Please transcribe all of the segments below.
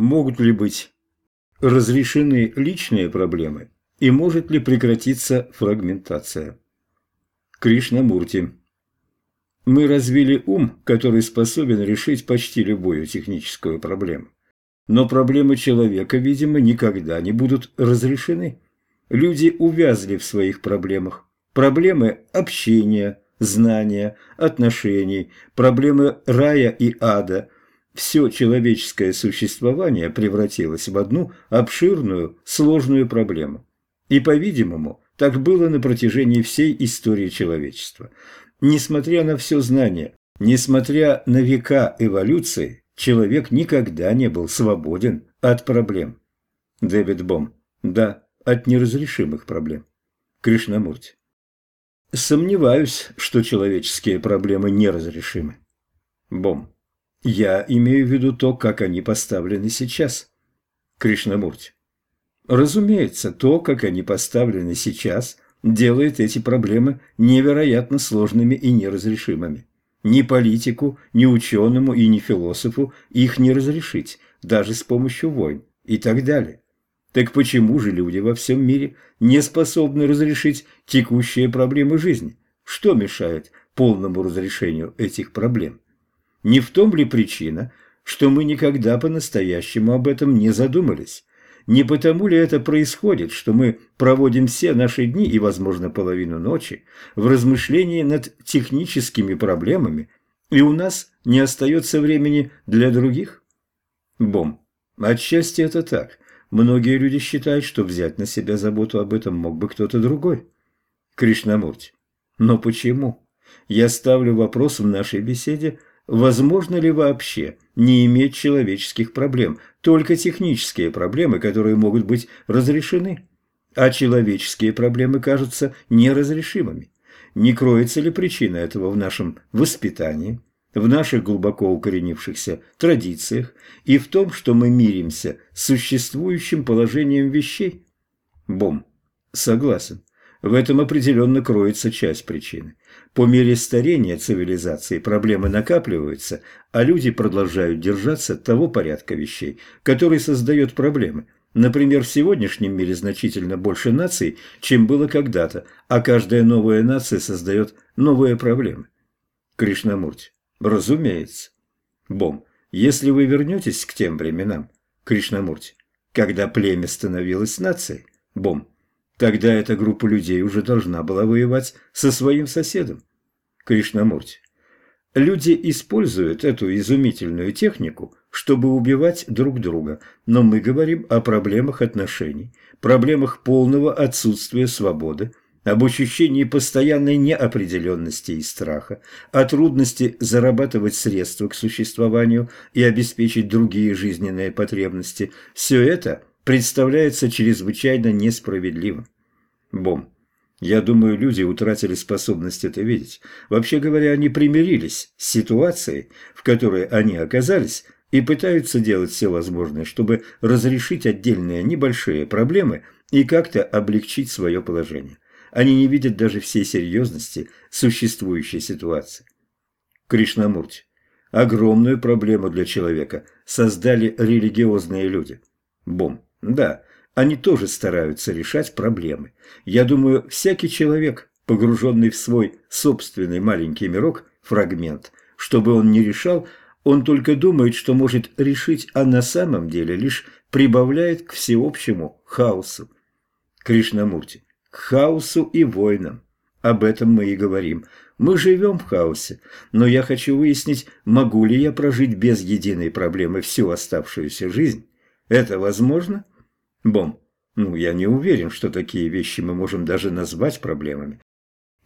Могут ли быть разрешены личные проблемы и может ли прекратиться фрагментация? Кришнамурти. Мы развили ум, который способен решить почти любую техническую проблему. Но проблемы человека, видимо, никогда не будут разрешены. Люди увязли в своих проблемах. Проблемы общения, знания, отношений, проблемы рая и ада. Все человеческое существование превратилось в одну обширную, сложную проблему. И, по-видимому, так было на протяжении всей истории человечества. Несмотря на все знание, несмотря на века эволюции, человек никогда не был свободен от проблем. Дэвид Бом. Да, от неразрешимых проблем. Кришнамурти. Сомневаюсь, что человеческие проблемы неразрешимы. Бом. Я имею в виду то, как они поставлены сейчас. Кришнамурти. Разумеется, то, как они поставлены сейчас, делает эти проблемы невероятно сложными и неразрешимыми. Ни политику, ни ученому и ни философу их не разрешить, даже с помощью войн и так далее. Так почему же люди во всем мире не способны разрешить текущие проблемы жизни? Что мешает полному разрешению этих проблем? Не в том ли причина, что мы никогда по-настоящему об этом не задумались? Не потому ли это происходит, что мы проводим все наши дни и, возможно, половину ночи в размышлении над техническими проблемами, и у нас не остается времени для других? Бом. Отчасти это так. Многие люди считают, что взять на себя заботу об этом мог бы кто-то другой. Кришнамурти. Но почему? Я ставлю вопрос в нашей беседе, возможно ли вообще не иметь человеческих проблем, только технические проблемы, которые могут быть разрешены, а человеческие проблемы кажутся неразрешимыми. Не кроется ли причина этого в нашем воспитании, в наших глубоко укоренившихся традициях и в том, что мы миримся с существующим положением вещей? Бом. Согласен. В этом определенно кроется часть причины. По мере старения цивилизации проблемы накапливаются, а люди продолжают держаться того порядка вещей, который создает проблемы. Например, в сегодняшнем мире значительно больше наций, чем было когда-то, а каждая новая нация создает новые проблемы. Кришнамурти. Разумеется. Бом, если вы вернетесь к тем временам, Кришнамурти, когда племя становилось нацией, Бом, тогда эта группа людей уже должна была воевать со своим соседом. Кришнамурти. Люди используют эту изумительную технику, чтобы убивать друг друга, но мы говорим о проблемах отношений, проблемах полного отсутствия свободы, об ощущении постоянной неопределенности и страха, о трудности зарабатывать средства к существованию и обеспечить другие жизненные потребности. Все это представляется чрезвычайно несправедливым. Бом. Я думаю, люди утратили способность это видеть. Вообще говоря, они примирились с ситуацией, в которой они оказались, и пытаются делать все возможное, чтобы разрешить отдельные небольшие проблемы и как-то облегчить свое положение. Они не видят даже всей серьезности существующей ситуации. Кришнамурти. Огромную проблему для человека создали религиозные люди. Бом. Да, они тоже стараются решать проблемы. Я думаю, всякий человек, погруженный в свой собственный маленький мирок, фрагмент, чтобы он не решал, он только думает, что может решить, а на самом деле лишь прибавляет к всеобщему хаосу. Кришнамурти к хаосу и войнам. Об этом мы и говорим. Мы живем в хаосе, но я хочу выяснить, могу ли я прожить без единой проблемы всю оставшуюся жизнь. Это возможно? Бом. Ну, я не уверен, что такие вещи мы можем даже назвать проблемами.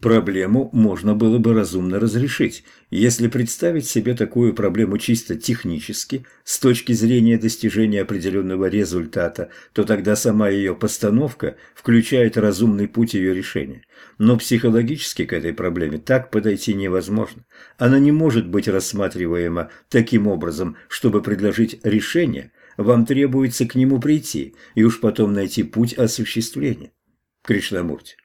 Проблему можно было бы разумно разрешить, если представить себе такую проблему чисто технически, с точки зрения достижения определенного результата, то тогда сама ее постановка включает разумный путь ее решения. Но психологически к этой проблеме так подойти невозможно. Она не может быть рассматриваема таким образом, чтобы предложить решение, вам требуется к нему прийти и уж потом найти путь осуществления. Кришнамурти.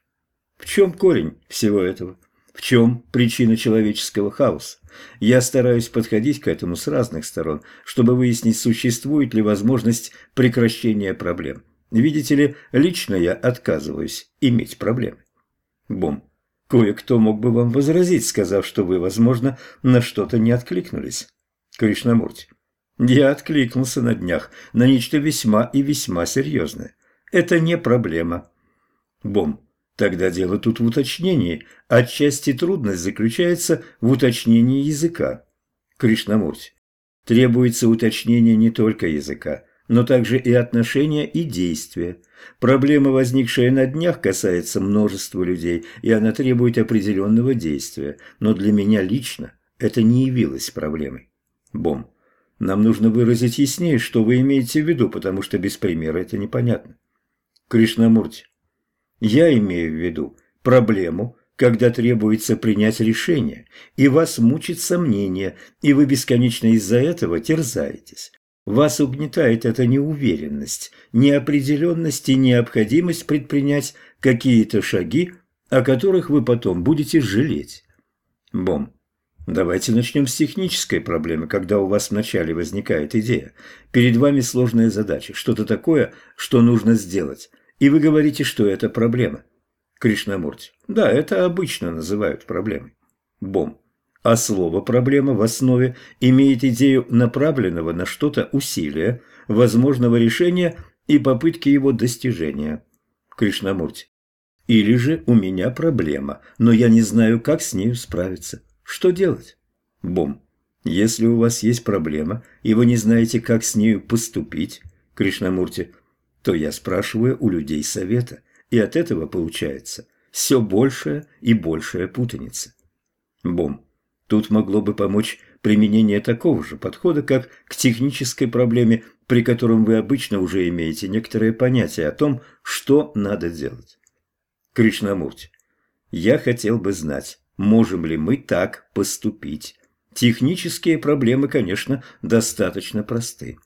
В чем корень всего этого? В чем причина человеческого хаоса? Я стараюсь подходить к этому с разных сторон, чтобы выяснить, существует ли возможность прекращения проблем. Видите ли, лично я отказываюсь иметь проблемы. Бом. Кое-кто мог бы вам возразить, сказав, что вы, возможно, на что-то не откликнулись. Кришнамурти. Я откликнулся на днях на нечто весьма и весьма серьезное. Это не проблема. Бом. Тогда дело тут в уточнении. Отчасти трудность заключается в уточнении языка. Кришнамурти. Требуется уточнение не только языка, но также и отношения и действия. Проблема, возникшая на днях, касается множества людей, и она требует определенного действия. Но для меня лично это не явилось проблемой. Бом. Нам нужно выразить яснее, что вы имеете в виду, потому что без примера это непонятно. Кришнамурти. Я имею в виду проблему, когда требуется принять решение, и вас мучит сомнение, и вы бесконечно из-за этого терзаетесь. Вас угнетает эта неуверенность, неопределенность и необходимость предпринять какие-то шаги, о которых вы потом будете жалеть. Бом. Давайте начнем с технической проблемы, когда у вас вначале возникает идея. Перед вами сложная задача, что-то такое, что нужно сделать. И вы говорите, что это проблема. Кришнамурти. Да, это обычно называют проблемой. Бом. А слово «проблема» в основе имеет идею направленного на что-то усилия, возможного решения и попытки его достижения. Кришнамурти. Или же у меня проблема, но я не знаю, как с нею справиться. Что делать? Бом. Если у вас есть проблема, и вы не знаете, как с нею поступить, Кришнамурти, то я спрашиваю у людей совета, и от этого получается все большая и большая путаница. Бом. Тут могло бы помочь применение такого же подхода, как к технической проблеме, при котором вы обычно уже имеете некоторое понятие о том, что надо делать. Кришнамурти. Я хотел бы знать, можем ли мы так поступить. Технические проблемы, конечно, достаточно просты.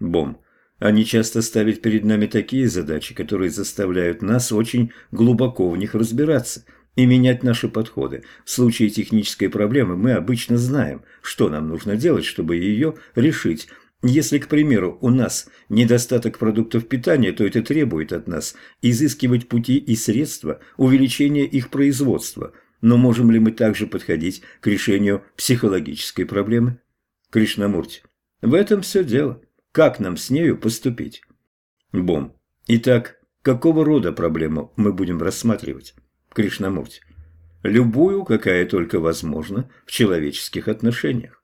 Бом. Они часто ставят перед нами такие задачи, которые заставляют нас очень глубоко в них разбираться и менять наши подходы. В случае технической проблемы мы обычно знаем, что нам нужно делать, чтобы ее решить. Если, к примеру, у нас недостаток продуктов питания, то это требует от нас изыскивать пути и средства увеличения их производства. Но можем ли мы также подходить к решению психологической проблемы? Кришнамурти. В этом все дело. Как нам с нею поступить? Бом. Итак, какого рода проблему мы будем рассматривать? Кришнамурти. Любую, какая только возможна в человеческих отношениях.